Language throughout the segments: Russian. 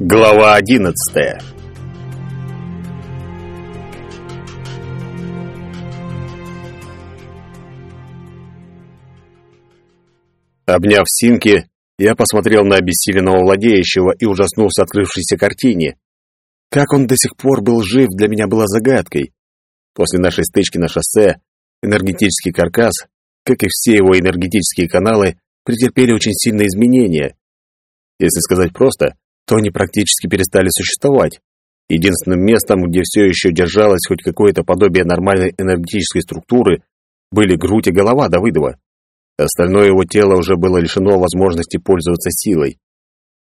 Глава одиннадцатая Обняв Синки, я посмотрел на обессиленного владеющего и ужаснулся открывшейся картине. Как он до сих пор был жив, для меня было загадкой. После нашей стычки на шоссе энергетический каркас, как и все его энергетические каналы, претерпели очень сильные изменения. Если сказать просто, то они практически перестали существовать. Единственным местом, где все еще держалось хоть какое-то подобие нормальной энергетической структуры, были грудь и голова Давыдова. Остальное его тело уже было лишено возможности пользоваться силой.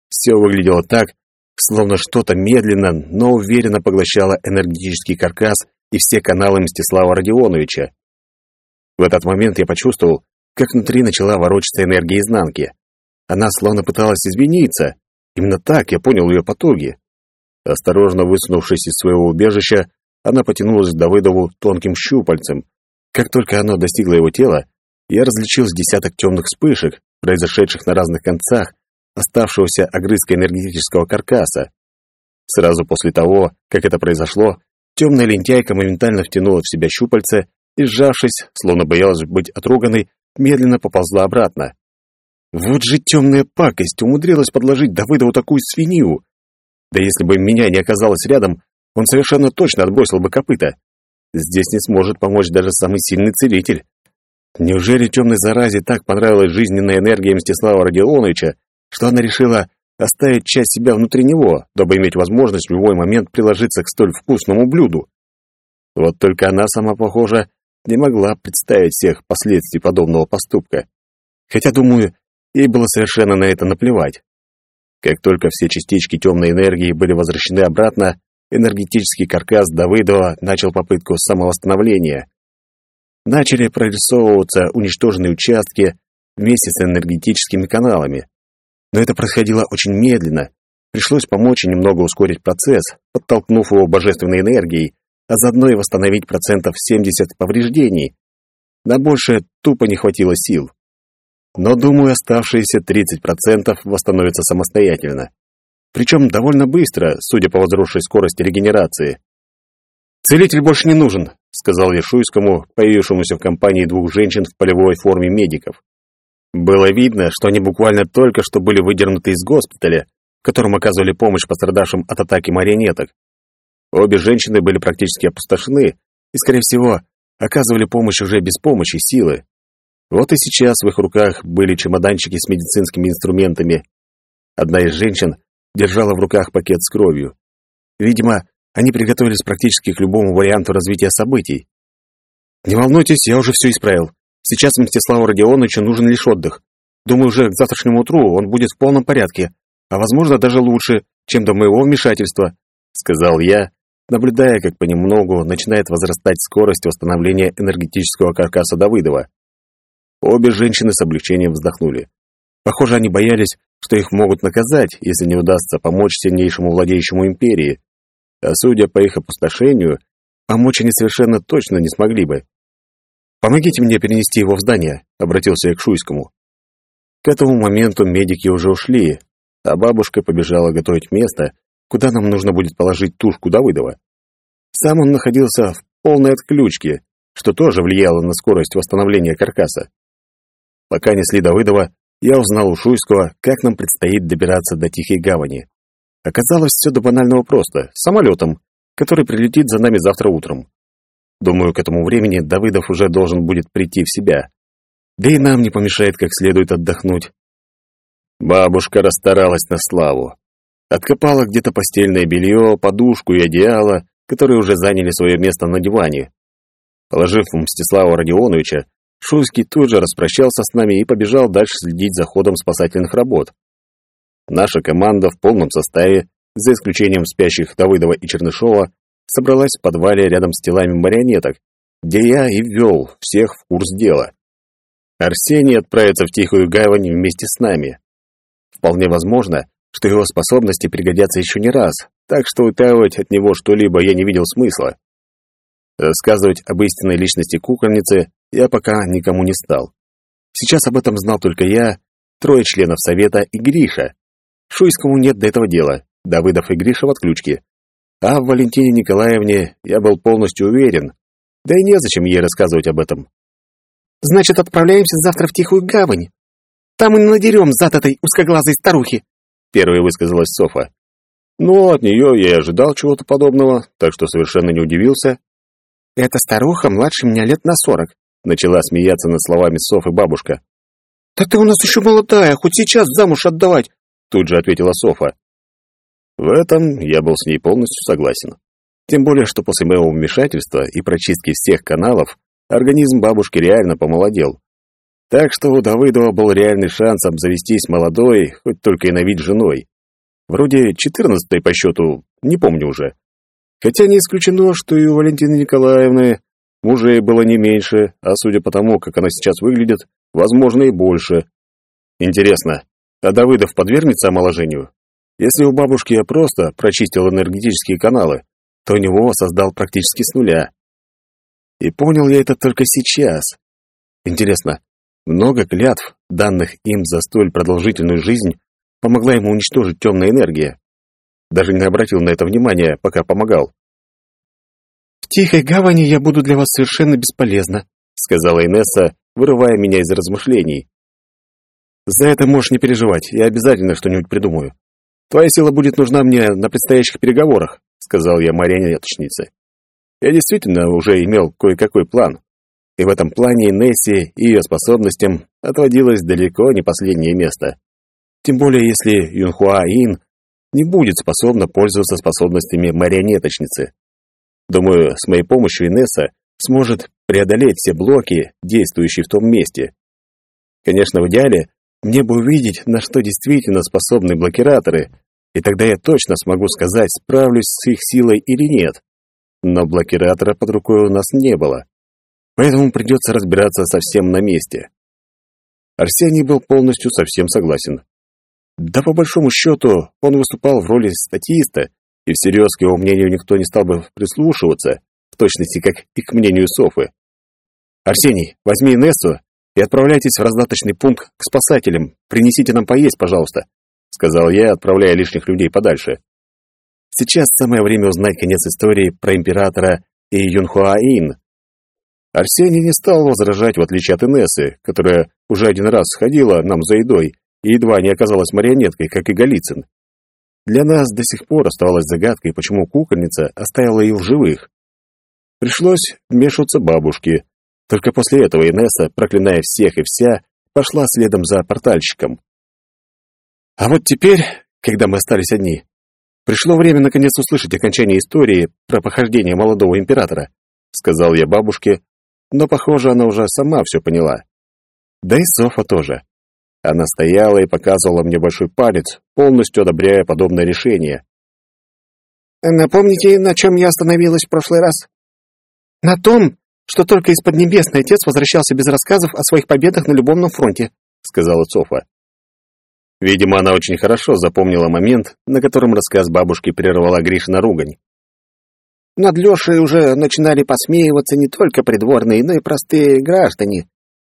Все выглядело так, словно что-то медленно, но уверенно поглощало энергетический каркас и все каналы Мстислава Родионовича. В этот момент я почувствовал, как внутри начала ворочаться энергия изнанки. Она словно пыталась извиниться, Именно так я понял ее потуги. Осторожно высунувшись из своего убежища, она потянулась к Давыдову тонким щупальцем. Как только оно достигло его тела, я различил с десяток темных вспышек, произошедших на разных концах оставшегося огрызка энергетического каркаса. Сразу после того, как это произошло, темная лентяйка моментально втянула в себя щупальце и, сжавшись, словно боялась быть отруганной, медленно поползла обратно. Вот же темная пакость умудрилась подложить Давыдову такую свинью. Да если бы меня не оказалось рядом, он совершенно точно отбросил бы копыта. Здесь не сможет помочь даже самый сильный целитель. Неужели темной заразе так понравилась жизненная энергия Мстислава Родионовича, что она решила оставить часть себя внутри него, дабы иметь возможность в любой момент приложиться к столь вкусному блюду? Вот только она сама, похоже, не могла представить всех последствий подобного поступка. Хотя, думаю, Ей было совершенно на это наплевать. Как только все частички темной энергии были возвращены обратно, энергетический каркас Давыдова начал попытку самовосстановления. Начали прорисовываться уничтоженные участки вместе с энергетическими каналами. Но это происходило очень медленно. Пришлось помочь и немного ускорить процесс, подтолкнув его божественной энергией, а заодно и восстановить процентов 70 повреждений. На большее тупо не хватило сил но, думаю, оставшиеся 30% восстановятся самостоятельно. Причем довольно быстро, судя по возросшей скорости регенерации. «Целитель больше не нужен», — сказал я Шуйскому, появившемуся в компании двух женщин в полевой форме медиков. Было видно, что они буквально только что были выдернуты из госпиталя, в котором оказывали помощь пострадавшим от атаки марионеток. Обе женщины были практически опустошены и, скорее всего, оказывали помощь уже без помощи силы. Вот и сейчас в их руках были чемоданчики с медицинскими инструментами. Одна из женщин держала в руках пакет с кровью. Видимо, они приготовились практически к любому варианту развития событий. «Не волнуйтесь, я уже все исправил. Сейчас Мстиславу Родионовичу нужен лишь отдых. Думаю, уже к завтрашнему утру он будет в полном порядке, а, возможно, даже лучше, чем до моего вмешательства», — сказал я, наблюдая, как понемногу начинает возрастать скорость восстановления энергетического каркаса Давыдова. Обе женщины с облегчением вздохнули. Похоже, они боялись, что их могут наказать, если не удастся помочь сильнейшему владеющему империи. А судя по их опустошению, помочь они совершенно точно не смогли бы. «Помогите мне перенести его в здание», — обратился я к Шуйскому. К этому моменту медики уже ушли, а бабушка побежала готовить место, куда нам нужно будет положить тушку Давыдова. Сам он находился в полной отключке, что тоже влияло на скорость восстановления каркаса. Пока несли Давыдова, я узнал у Шуйского, как нам предстоит добираться до Тихой гавани. Оказалось, все до банального просто, самолетом, который прилетит за нами завтра утром. Думаю, к этому времени Давыдов уже должен будет прийти в себя. Да и нам не помешает как следует отдохнуть. Бабушка расстаралась на славу. Откопала где-то постельное белье, подушку и одеяло, которые уже заняли свое место на диване. Положив Мстислава Родионовича, Шуйский тут же распрощался с нами и побежал дальше следить за ходом спасательных работ. Наша команда в полном составе, за исключением спящих Давыдова и Чернышова, собралась в подвале рядом с телами марионеток, где я и ввел всех в курс дела. Арсений отправится в Тихую Гавань вместе с нами. Вполне возможно, что его способности пригодятся еще не раз, так что утаивать от него что-либо я не видел смысла. Рассказывать об истинной личности кукольницы я пока никому не стал. Сейчас об этом знал только я, трое членов совета и Гриша. Шуйскому нет до этого дела. Давыдов и Гриша в отключке. А в Валентине Николаевне я был полностью уверен. Да и незачем ей рассказывать об этом. «Значит, отправляемся завтра в Тихую гавань. Там и надерем зад этой узкоглазой старухи», — первой высказалась Софа. Ну, от нее я и ожидал чего-то подобного, так что совершенно не удивился. «Эта старуха младше меня лет на сорок», — начала смеяться над словами Софы бабушка. «Да ты у нас еще молодая, хоть сейчас замуж отдавать!» Тут же ответила Софа. В этом я был с ней полностью согласен. Тем более, что после моего вмешательства и прочистки всех каналов организм бабушки реально помолодел. Так что у Давыдова был реальный шанс обзавестись молодой, хоть только и на вид женой. Вроде четырнадцатой по счету, не помню уже. Хотя не исключено, что и у Валентины Николаевны мужей было не меньше, а судя по тому, как она сейчас выглядит, возможно и больше. Интересно, а Давыдов подвергнется омоложению? Если у бабушки я просто прочистил энергетические каналы, то у него создал практически с нуля. И понял я это только сейчас. Интересно, много клятв, данных им за столь продолжительную жизнь, помогла ему уничтожить темная энергия? Даже не обратил на это внимания, пока помогал. «В тихой гавани я буду для вас совершенно бесполезна», сказала Инесса, вырывая меня из размышлений. «За это можешь не переживать, я обязательно что-нибудь придумаю. Твоя сила будет нужна мне на предстоящих переговорах», сказал я марионеточнице. Я действительно уже имел кое-какой план, и в этом плане Несси и ее способностям отводилось далеко не последнее место. Тем более, если Юнхуа Ин не будет способна пользоваться способностями марионеточницы. Думаю, с моей помощью Инесса сможет преодолеть все блоки, действующие в том месте. Конечно, в идеале мне бы увидеть, на что действительно способны блокираторы, и тогда я точно смогу сказать, справлюсь с их силой или нет. Но блокиратора под рукой у нас не было, поэтому придется разбираться совсем на месте. Арсений был полностью совсем согласен. Да по большому счету он выступал в роли статиста, и всерьез к его мнению никто не стал бы прислушиваться, в точности как и к мнению Софы. «Арсений, возьми Инессу и отправляйтесь в раздаточный пункт к спасателям. Принесите нам поесть, пожалуйста», — сказал я, отправляя лишних людей подальше. Сейчас самое время узнать конец истории про императора и Юнхуаин. Арсений не стал возражать, в отличие от Инессы, которая уже один раз сходила нам за едой и едва не оказалась марионеткой, как и Голицын. Для нас до сих пор оставалась загадкой, почему кукольница оставила их в живых. Пришлось вмешиваться бабушке, только после этого Инесса, проклиная всех и вся, пошла следом за портальщиком. А вот теперь, когда мы остались одни, пришло время наконец услышать окончание истории про похождение молодого императора, сказал я бабушке, но, похоже, она уже сама все поняла. Да и Софа тоже. Она стояла и показывала мне большой палец, полностью одобряя подобное решение. «Напомните, на чем я остановилась в прошлый раз?» «На том, что только из Поднебесной отец возвращался без рассказов о своих победах на любовном фронте», — сказала Софа. Видимо, она очень хорошо запомнила момент, на котором рассказ бабушки прервала Гришина ругань. Над Лешей уже начинали посмеиваться не только придворные, но и простые граждане.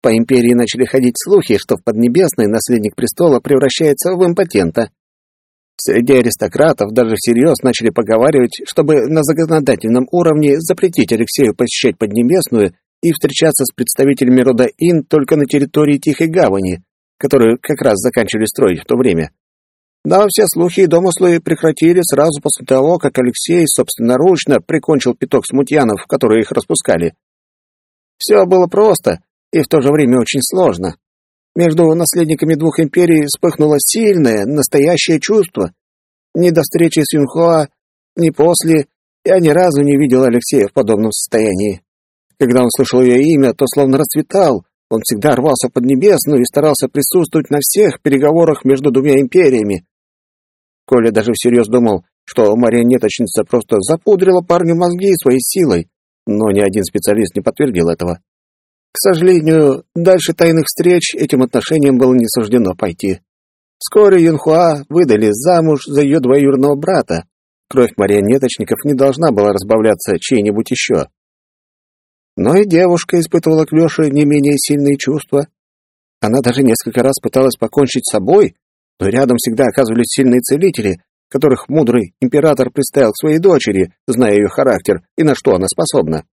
По империи начали ходить слухи, что в Поднебесной наследник престола превращается в импотента. Среди аристократов даже всерьез начали поговаривать, чтобы на законодательном уровне запретить Алексею посещать Поднебесную и встречаться с представителями рода Ин только на территории Тихой Гавани, которую как раз заканчивали строить в то время. Но все слухи и домыслы прекратили сразу после того, как Алексей собственноручно прикончил пяток смутьянов, которые их распускали. Все было просто и в то же время очень сложно. Между наследниками двух империй вспыхнуло сильное, настоящее чувство. Ни до встречи с Юнхуа, ни после я ни разу не видел Алексея в подобном состоянии. Когда он слышал ее имя, то словно расцветал. Он всегда рвался под небесную и старался присутствовать на всех переговорах между двумя империями. Коля даже всерьез думал, что марионеточница просто запудрила парню мозги своей силой, но ни один специалист не подтвердил этого. К сожалению, дальше тайных встреч этим отношениям было не суждено пойти. Вскоре Юнхуа выдали замуж за ее двоюродного брата. Кровь марионеточников не должна была разбавляться чьей-нибудь еще. Но и девушка испытывала к Леше не менее сильные чувства. Она даже несколько раз пыталась покончить с собой, но рядом всегда оказывались сильные целители, которых мудрый император представил к своей дочери, зная ее характер и на что она способна.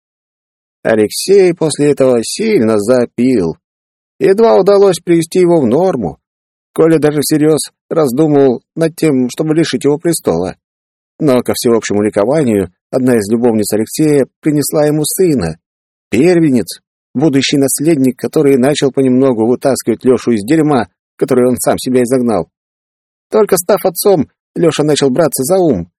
Алексей после этого сильно запил. Едва удалось привести его в норму. Коля даже всерьез раздумывал над тем, чтобы лишить его престола. Но, ко всеобщему ликованию, одна из любовниц Алексея принесла ему сына. Первенец, будущий наследник, который начал понемногу вытаскивать Лешу из дерьма, которое он сам себя изогнал. Только став отцом, Леша начал браться за ум.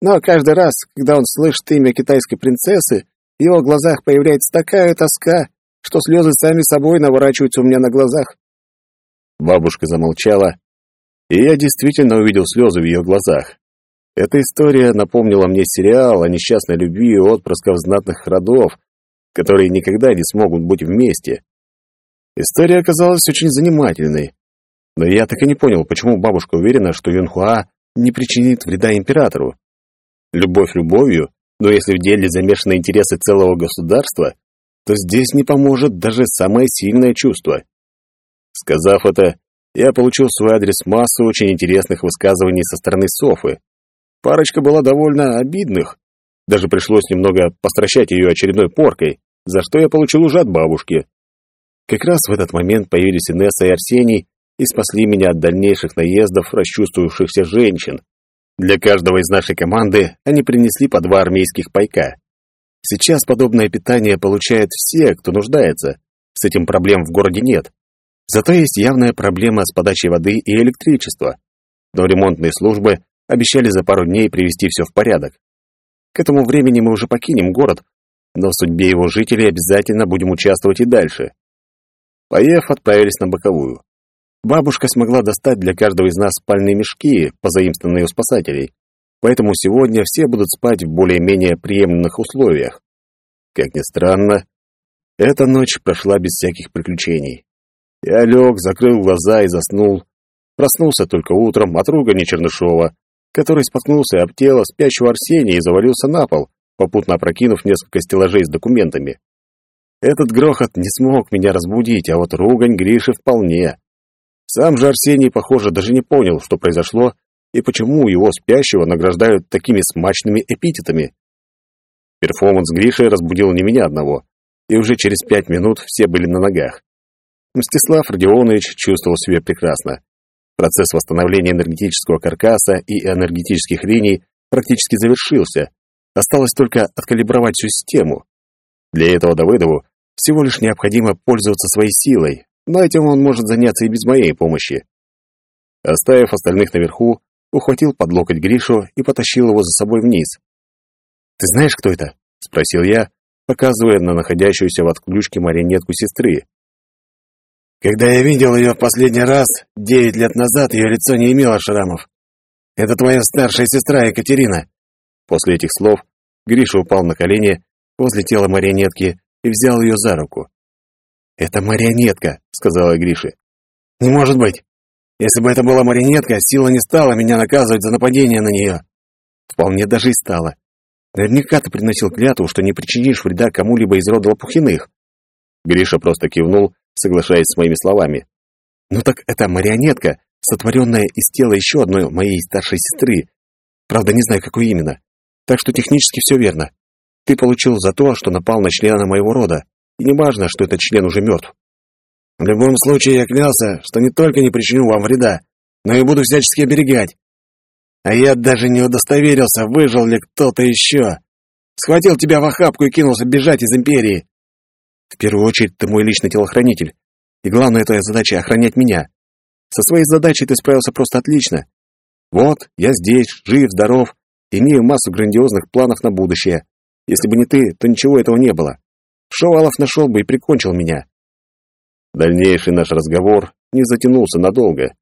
Но каждый раз, когда он слышит имя китайской принцессы, в его глазах появляется такая тоска, что слезы сами собой наворачиваются у меня на глазах. Бабушка замолчала, и я действительно увидел слезы в ее глазах. Эта история напомнила мне сериал о несчастной любви отпрысков знатных родов, которые никогда не смогут быть вместе. История оказалась очень занимательной, но я так и не понял, почему бабушка уверена, что Юнхуа не причинит вреда императору. Любовь любовью, но если в деле замешаны интересы целого государства, то здесь не поможет даже самое сильное чувство. Сказав это, я получил в свой адрес массу очень интересных высказываний со стороны Софы. Парочка была довольно обидных. Даже пришлось немного постращать ее очередной поркой, за что я получил уже от бабушки. Как раз в этот момент появились Инесса и Арсений и спасли меня от дальнейших наездов расчувствовавшихся женщин. Для каждого из нашей команды они принесли по два армейских пайка. Сейчас подобное питание получают все, кто нуждается. С этим проблем в городе нет. Зато есть явная проблема с подачей воды и электричества. Но ремонтные службы обещали за пару дней привести все в порядок. К этому времени мы уже покинем город, но в судьбе его жителей обязательно будем участвовать и дальше. Поев, отправились на боковую. Бабушка смогла достать для каждого из нас спальные мешки, позаимствованные у спасателей, поэтому сегодня все будут спать в более-менее приемлемых условиях. Как ни странно, эта ночь прошла без всяких приключений. Я лег, закрыл глаза и заснул. Проснулся только утром от ругани Чернышова, который споткнулся об тело спящего Арсения и завалился на пол, попутно опрокинув несколько стеллажей с документами. Этот грохот не смог меня разбудить, а вот ругань Гриши вполне. Сам же Арсений, похоже, даже не понял, что произошло и почему его спящего награждают такими смачными эпитетами. Перформанс Гриши разбудил не меня одного, и уже через пять минут все были на ногах. Мстислав Родионович чувствовал себя прекрасно. Процесс восстановления энергетического каркаса и энергетических линий практически завершился. Осталось только откалибровать всю систему. Для этого Давыдову всего лишь необходимо пользоваться своей силой, но этим он может заняться и без моей помощи. Оставив остальных наверху, ухватил под локоть Гришу и потащил его за собой вниз. «Ты знаешь, кто это?» — спросил я, показывая на находящуюся в отключке марионетку сестры, когда я видел ее в последний раз, девять лет назад, ее лицо не имело шрамов. Это твоя старшая сестра Екатерина. После этих слов Гриша упал на колени возле тела марионетки и взял ее за руку. «Это марионетка», — сказала Гриша. «Не может быть. Если бы это была марионетка, сила не стала меня наказывать за нападение на нее». «Вполне даже и стала. Наверняка ты приносил клятву, что не причинишь вреда кому-либо из рода Лопухиных». Гриша просто кивнул соглашаясь с моими словами. «Ну так это марионетка, сотворенная из тела еще одной моей старшей сестры. Правда, не знаю, какой именно. Так что технически все верно. Ты получил за то, что напал на члена моего рода. И не важно, что этот член уже мертв. В любом случае, я клялся, что не только не причиню вам вреда, но и буду всячески оберегать. А я даже не удостоверился, выжил ли кто-то еще. Схватил тебя в охапку и кинулся бежать из Империи. В первую очередь, ты мой личный телохранитель. И главная твоя задача — охранять меня. Со своей задачей ты справился просто отлично. Вот, я здесь, жив, здоров, имею массу грандиозных планов на будущее. Если бы не ты, то ничего этого не было. Шувалов нашел бы и прикончил меня. Дальнейший наш разговор не затянулся надолго.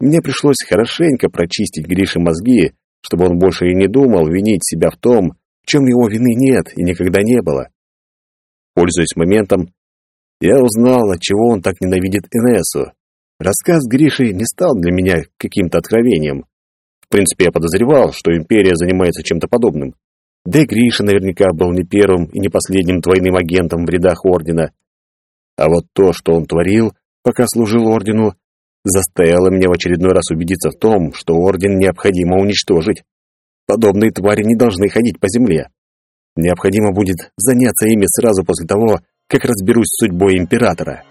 Мне пришлось хорошенько прочистить Грише мозги, чтобы он больше и не думал винить себя в том, в чем его вины нет и никогда не было. Пользуясь моментом, я узнал, от чего он так ненавидит Инессу. Рассказ Гриши не стал для меня каким-то откровением. В принципе, я подозревал, что Империя занимается чем-то подобным. Да и Гриша наверняка был не первым и не последним двойным агентом в рядах Ордена. А вот то, что он творил, пока служил Ордену, заставило меня в очередной раз убедиться в том, что Орден необходимо уничтожить. Подобные твари не должны ходить по земле. Необходимо будет заняться ими сразу после того, как разберусь с судьбой Императора.